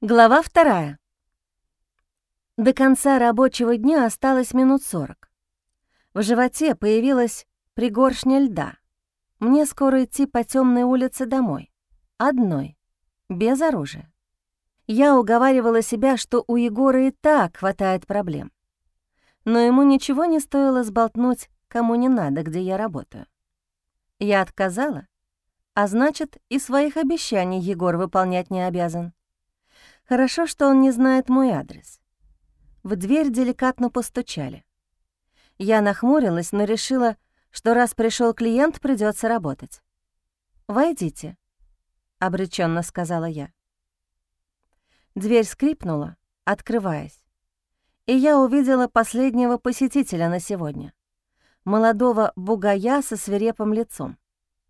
Глава вторая. До конца рабочего дня осталось минут сорок. В животе появилась пригоршня льда. Мне скоро идти по темной улице домой. Одной, без оружия. Я уговаривала себя, что у Егора и так хватает проблем. Но ему ничего не стоило сболтнуть, кому не надо, где я работаю. Я отказала, а значит, и своих обещаний Егор выполнять не обязан. Хорошо, что он не знает мой адрес. В дверь деликатно постучали. Я нахмурилась, но решила, что раз пришел клиент, придется работать. «Войдите», — обреченно сказала я. Дверь скрипнула, открываясь, и я увидела последнего посетителя на сегодня. Молодого бугая со свирепым лицом.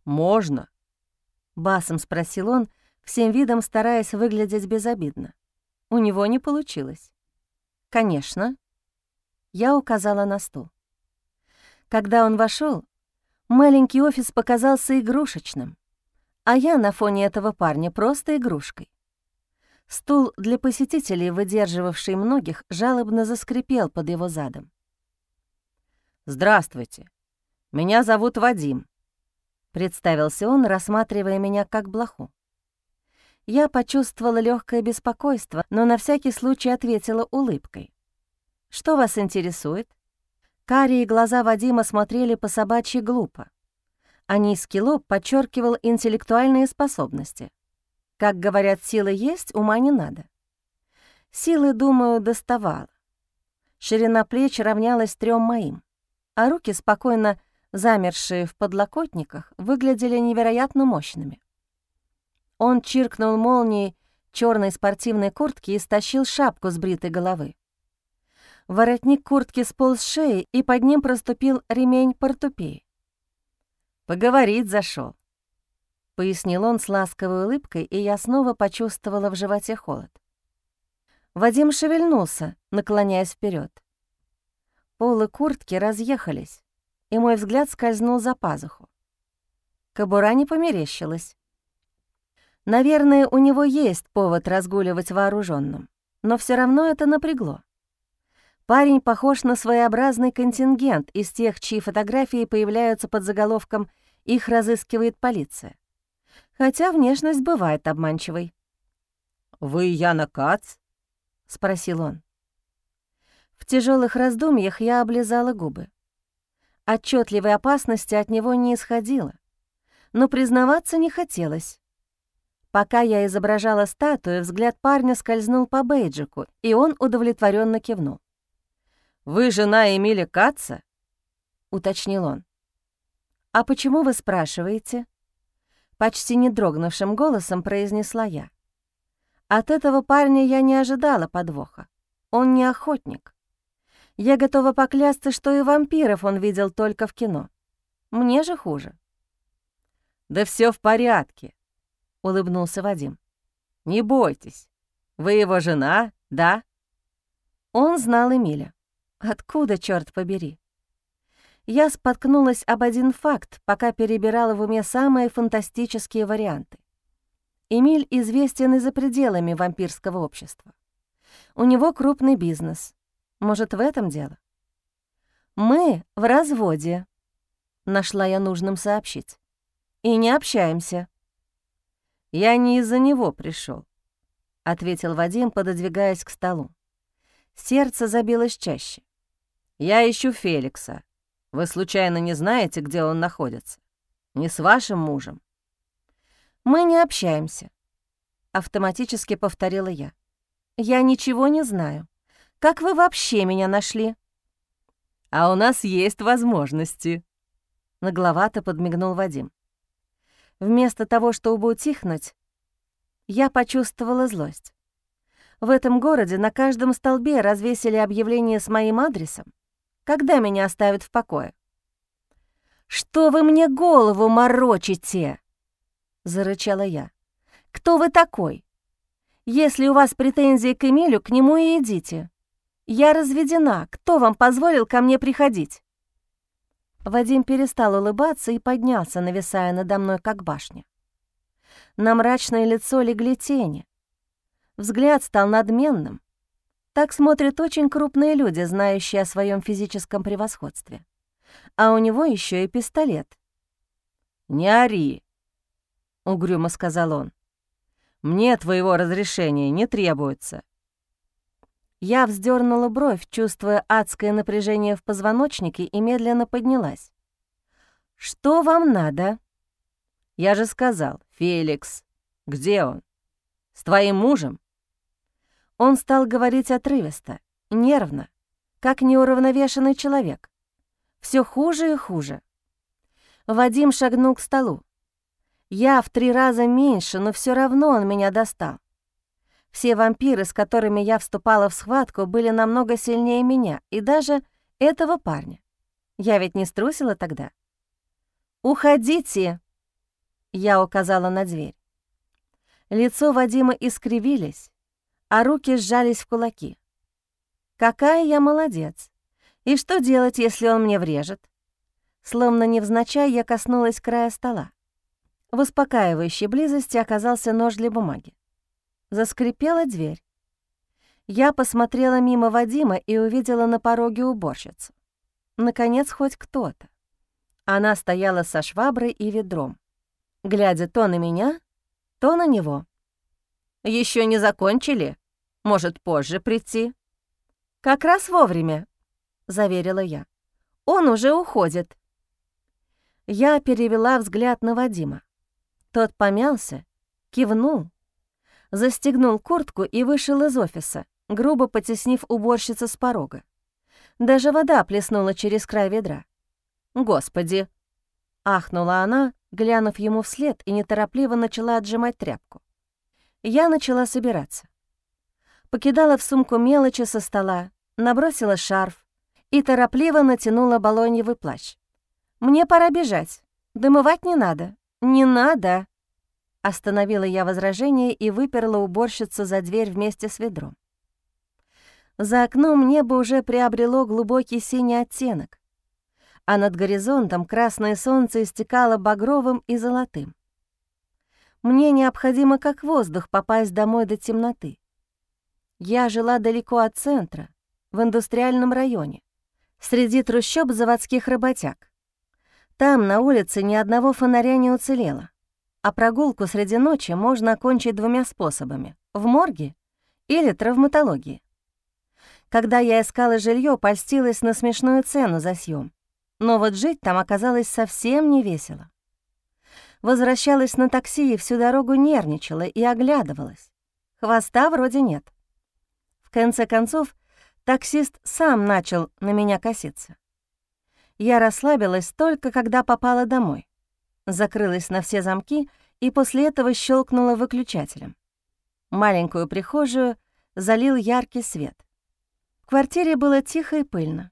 «Можно?» — басом спросил он, всем видом стараясь выглядеть безобидно. У него не получилось. «Конечно». Я указала на стул. Когда он вошел, маленький офис показался игрушечным, а я на фоне этого парня просто игрушкой. Стул для посетителей, выдерживавший многих, жалобно заскрипел под его задом. «Здравствуйте. Меня зовут Вадим», — представился он, рассматривая меня как блоху. Я почувствовала легкое беспокойство, но на всякий случай ответила улыбкой. «Что вас интересует?» Карие глаза Вадима смотрели по собачьи глупо, а низкий лоб подчеркивал интеллектуальные способности. Как говорят, силы есть, ума не надо. Силы, думаю, доставала. Ширина плеч равнялась трем моим, а руки, спокойно замершие в подлокотниках, выглядели невероятно мощными. Он чиркнул молнией черной спортивной куртки и стащил шапку с бритой головы. Воротник куртки сполз с шеи, и под ним проступил ремень портупеи. «Поговорить зашел, пояснил он с ласковой улыбкой, и я снова почувствовала в животе холод. Вадим шевельнулся, наклоняясь вперед. Полы куртки разъехались, и мой взгляд скользнул за пазуху. Кобура не померещилась. Наверное, у него есть повод разгуливать вооруженным, но все равно это напрягло. Парень похож на своеобразный контингент из тех, чьи фотографии появляются под заголовком «Их разыскивает полиция». Хотя внешность бывает обманчивой. «Вы Яна Кац?» — спросил он. В тяжелых раздумьях я облизала губы. Отчетливой опасности от него не исходило, но признаваться не хотелось. Пока я изображала статую, взгляд парня скользнул по бейджику, и он удовлетворенно кивнул. «Вы жена Эмиля Катца?» — уточнил он. «А почему вы спрашиваете?» Почти не дрогнувшим голосом произнесла я. От этого парня я не ожидала подвоха. Он не охотник. Я готова поклясться, что и вампиров он видел только в кино. Мне же хуже. «Да все в порядке», — улыбнулся Вадим. «Не бойтесь. Вы его жена, да?» Он знал Эмиля. Откуда, черт побери? Я споткнулась об один факт, пока перебирала в уме самые фантастические варианты. Эмиль известен и за пределами вампирского общества. У него крупный бизнес. Может, в этом дело? «Мы в разводе», — нашла я нужным сообщить. «И не общаемся». «Я не из-за него пришел, ответил Вадим, пододвигаясь к столу. Сердце забилось чаще. «Я ищу Феликса. Вы случайно не знаете, где он находится? Не с вашим мужем?» «Мы не общаемся», — автоматически повторила я. «Я ничего не знаю. Как вы вообще меня нашли?» «А у нас есть возможности», — нагловато подмигнул Вадим. Вместо того, чтобы утихнуть, я почувствовала злость. В этом городе на каждом столбе развесили объявление с моим адресом. Когда меня оставят в покое? «Что вы мне голову морочите?» — зарычала я. «Кто вы такой? Если у вас претензии к Эмилю, к нему и идите. Я разведена. Кто вам позволил ко мне приходить?» Вадим перестал улыбаться и поднялся, нависая надо мной, как башня. На мрачное лицо легли тени. Взгляд стал надменным. Так смотрят очень крупные люди, знающие о своем физическом превосходстве. А у него еще и пистолет. «Не ори», — угрюмо сказал он. «Мне твоего разрешения не требуется». Я вздернула бровь, чувствуя адское напряжение в позвоночнике, и медленно поднялась. «Что вам надо?» «Я же сказал, Феликс. Где он? С твоим мужем?» Он стал говорить отрывисто, нервно, как неуравновешенный человек. Все хуже и хуже. Вадим шагнул к столу. Я в три раза меньше, но все равно он меня достал. Все вампиры, с которыми я вступала в схватку, были намного сильнее меня и даже этого парня. Я ведь не струсила тогда. «Уходите!» Я указала на дверь. Лицо Вадима искривились, а руки сжались в кулаки. «Какая я молодец! И что делать, если он мне врежет?» Словно невзначай я коснулась края стола. В успокаивающей близости оказался нож для бумаги. Заскрипела дверь. Я посмотрела мимо Вадима и увидела на пороге уборщицу. Наконец, хоть кто-то. Она стояла со шваброй и ведром, глядя то на меня, то на него. Еще не закончили? Может, позже прийти?» «Как раз вовремя», — заверила я. «Он уже уходит». Я перевела взгляд на Вадима. Тот помялся, кивнул, застегнул куртку и вышел из офиса, грубо потеснив уборщицу с порога. Даже вода плеснула через край ведра. «Господи!» — ахнула она, глянув ему вслед, и неторопливо начала отжимать тряпку. Я начала собираться. Покидала в сумку мелочи со стола, набросила шарф и торопливо натянула балоньевый плащ. «Мне пора бежать. Дымывать не надо. Не надо!» Остановила я возражение и выперла уборщицу за дверь вместе с ведром. За окном небо уже приобрело глубокий синий оттенок, а над горизонтом красное солнце истекало багровым и золотым. Мне необходимо как воздух попасть домой до темноты. Я жила далеко от центра, в индустриальном районе, среди трущоб заводских работяг. Там на улице ни одного фонаря не уцелело, а прогулку среди ночи можно окончить двумя способами — в морге или травматологии. Когда я искала жилье, польстилась на смешную цену за съем. Но вот жить там оказалось совсем не весело. Возвращалась на такси и всю дорогу нервничала и оглядывалась. Хвоста вроде нет. В конце концов, таксист сам начал на меня коситься. Я расслабилась только, когда попала домой. Закрылась на все замки и после этого щелкнула выключателем. Маленькую прихожую залил яркий свет. В квартире было тихо и пыльно.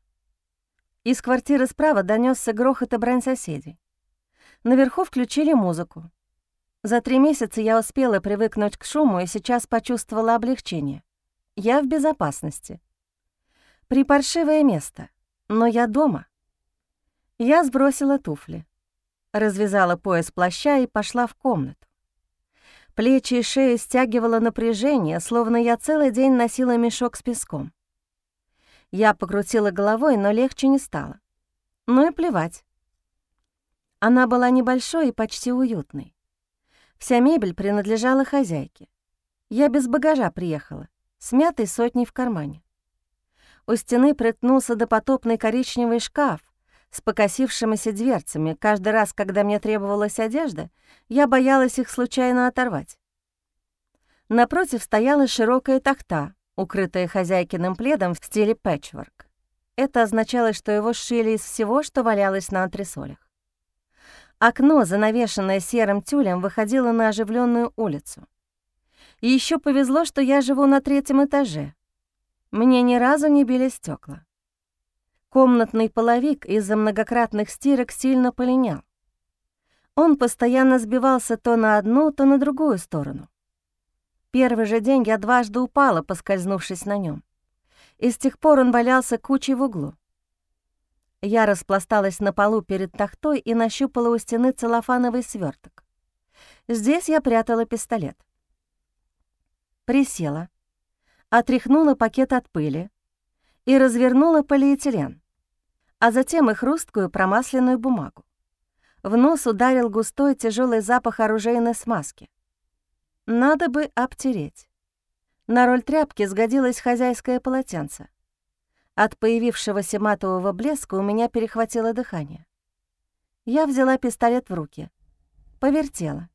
Из квартиры справа донесся грохот и брань соседей. Наверху включили музыку. За три месяца я успела привыкнуть к шуму и сейчас почувствовала облегчение. Я в безопасности. Припаршивое место, но я дома. Я сбросила туфли, развязала пояс плаща и пошла в комнату. Плечи и шею стягивало напряжение, словно я целый день носила мешок с песком. Я покрутила головой, но легче не стало. Ну и плевать. Она была небольшой и почти уютной. Вся мебель принадлежала хозяйке. Я без багажа приехала, с мятой сотней в кармане. У стены приткнулся допотопный коричневый шкаф с покосившимися дверцами. Каждый раз, когда мне требовалась одежда, я боялась их случайно оторвать. Напротив стояла широкая тахта, укрытая хозяйкиным пледом в стиле пэтчворк. Это означало, что его сшили из всего, что валялось на антресолях. Окно, занавешенное серым тюлем, выходило на оживленную улицу. И еще повезло, что я живу на третьем этаже. Мне ни разу не били стекла. Комнатный половик из-за многократных стирок сильно полинял. Он постоянно сбивался то на одну, то на другую сторону. Первый же день я дважды упала, поскользнувшись на нем. И с тех пор он валялся кучей в углу. Я распласталась на полу перед тахтой и нащупала у стены целлофановый сверток. Здесь я прятала пистолет. присела, отряхнула пакет от пыли и развернула полиэтилен, а затем и хрусткую промасленную бумагу. В нос ударил густой тяжелый запах оружейной смазки. Надо бы обтереть. На роль тряпки сгодилось хозяйское полотенце. От появившегося матового блеска у меня перехватило дыхание. Я взяла пистолет в руки, повертела.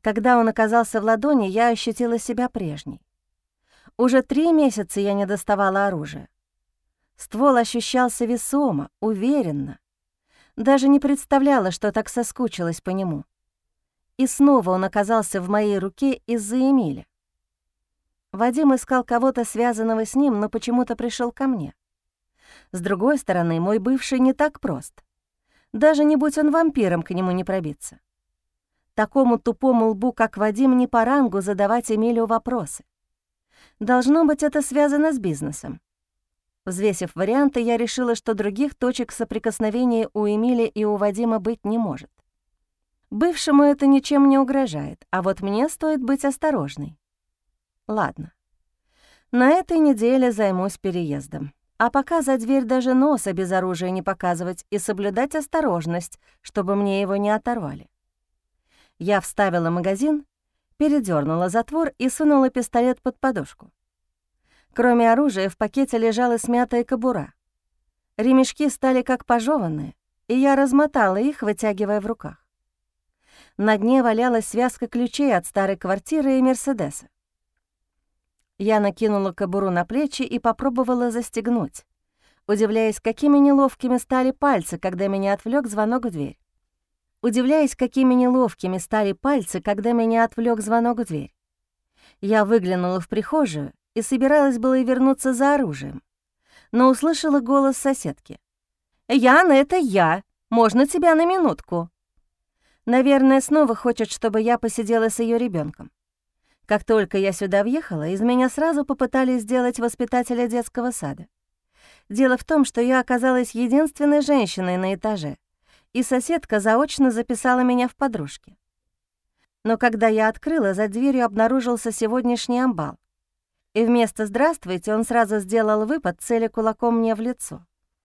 Когда он оказался в ладони, я ощутила себя прежней. Уже три месяца я не доставала оружия. Ствол ощущался весомо, уверенно. Даже не представляла, что так соскучилась по нему. И снова он оказался в моей руке из-за Эмиля. Вадим искал кого-то, связанного с ним, но почему-то пришел ко мне. С другой стороны, мой бывший не так прост. Даже не будь он вампиром, к нему не пробиться. Такому тупому лбу, как Вадим, не по рангу задавать Эмилю вопросы. Должно быть, это связано с бизнесом. Взвесив варианты, я решила, что других точек соприкосновения у Эмили и у Вадима быть не может. Бывшему это ничем не угрожает, а вот мне стоит быть осторожной. Ладно. На этой неделе займусь переездом. А пока за дверь даже носа без оружия не показывать и соблюдать осторожность, чтобы мне его не оторвали. Я вставила магазин, передернула затвор и сунула пистолет под подушку. Кроме оружия в пакете лежала смятая кобура. Ремешки стали как пожеванные, и я размотала их, вытягивая в руках. На дне валялась связка ключей от старой квартиры и Мерседеса. Я накинула кобуру на плечи и попробовала застегнуть, удивляясь, какими неловкими стали пальцы, когда меня отвлек звонок в дверь. Удивляясь, какими неловкими стали пальцы, когда меня отвлек звонок в дверь. Я выглянула в прихожую и собиралась было и вернуться за оружием, но услышала голос соседки. «Яна, это я! Можно тебя на минутку?» Наверное, снова хочет, чтобы я посидела с ее ребенком. Как только я сюда въехала, из меня сразу попытались сделать воспитателя детского сада. Дело в том, что я оказалась единственной женщиной на этаже, и соседка заочно записала меня в подружки. Но когда я открыла, за дверью обнаружился сегодняшний амбал. И вместо «здравствуйте» он сразу сделал выпад, цели кулаком мне в лицо.